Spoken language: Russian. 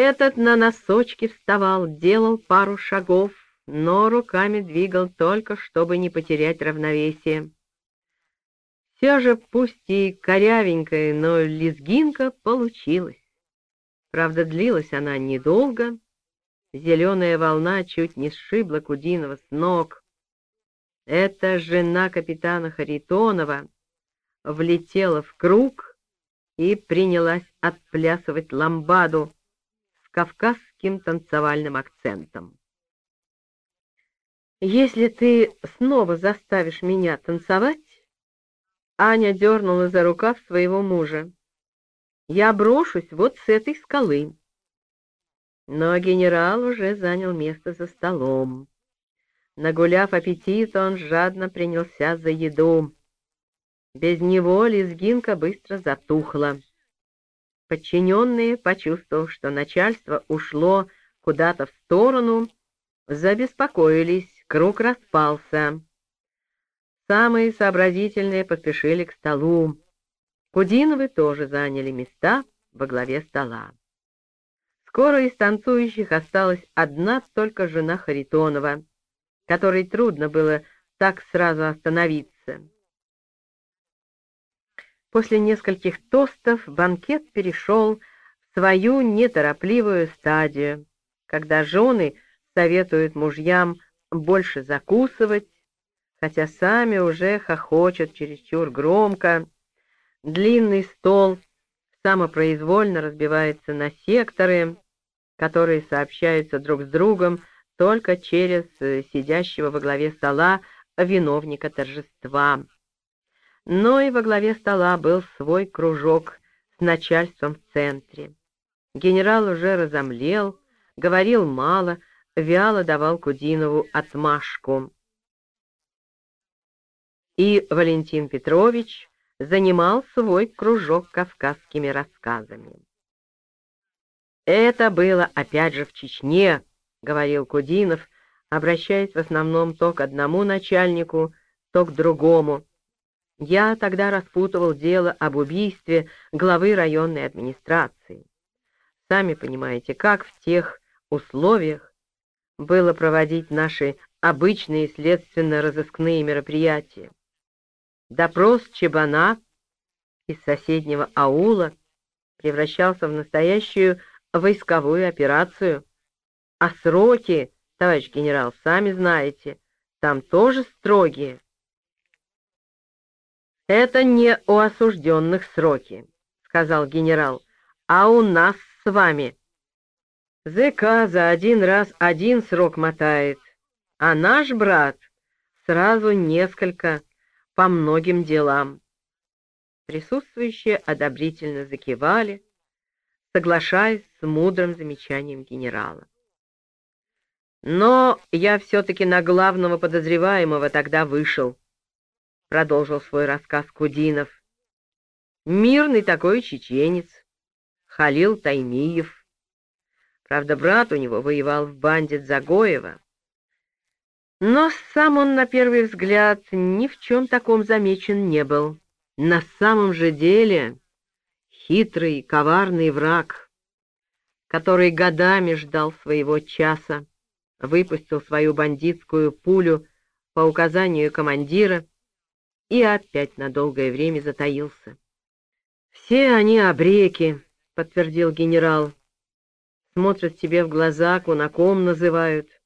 Этот на носочки вставал, делал пару шагов, но руками двигал только, чтобы не потерять равновесие. Все же, пусть и корявенькая, но лезгинка получилась. Правда, длилась она недолго. Зеленая волна чуть не сшибла Кудинова с ног. Эта жена капитана Харитонова влетела в круг и принялась отплясывать ламбаду кавказским танцевальным акцентом. «Если ты снова заставишь меня танцевать...» Аня дернула за рукав своего мужа. «Я брошусь вот с этой скалы». Но генерал уже занял место за столом. Нагуляв аппетит, он жадно принялся за еду. Без него лезгинка быстро затухла. Подчиненные, почувствовав, что начальство ушло куда-то в сторону, забеспокоились, круг распался. Самые сообразительные поспешили к столу. Кудиновы тоже заняли места во главе стола. Скоро из танцующих осталась одна только жена Харитонова — которой трудно было так сразу остановиться. После нескольких тостов банкет перешел в свою неторопливую стадию, когда жены советуют мужьям больше закусывать, хотя сами уже хохочут чересчур громко. Длинный стол самопроизвольно разбивается на секторы, которые сообщаются друг с другом только через э, сидящего во главе стола виновника торжества. Но и во главе стола был свой кружок с начальством в центре. Генерал уже разомлел, говорил мало, вяло давал Кудинову отмашку. И Валентин Петрович занимал свой кружок кавказскими рассказами. Это было опять же в Чечне, — говорил Кудинов, обращаясь в основном то к одному начальнику, то к другому. Я тогда распутывал дело об убийстве главы районной администрации. Сами понимаете, как в тех условиях было проводить наши обычные следственно-розыскные мероприятия. Допрос Чебана из соседнего аула превращался в настоящую войсковую операцию, а сроки, товарищ генерал, сами знаете, там тоже строгие. Это не у осужденных сроки, сказал генерал, а у нас с вами. ЗК за один раз один срок мотает, а наш брат сразу несколько по многим делам. Присутствующие одобрительно закивали, соглашаясь с мудрым замечанием генерала. Но я все-таки на главного подозреваемого тогда вышел, — продолжил свой рассказ Кудинов. Мирный такой чеченец, Халил Таймиев. Правда, брат у него воевал в банде Загоева. Но сам он, на первый взгляд, ни в чем таком замечен не был. На самом же деле хитрый, коварный враг, который годами ждал своего часа выпустил свою бандитскую пулю по указанию командира и опять на долгое время затаился. «Все они обреки», — подтвердил генерал. «Смотрят тебе в глаза, кунаком называют.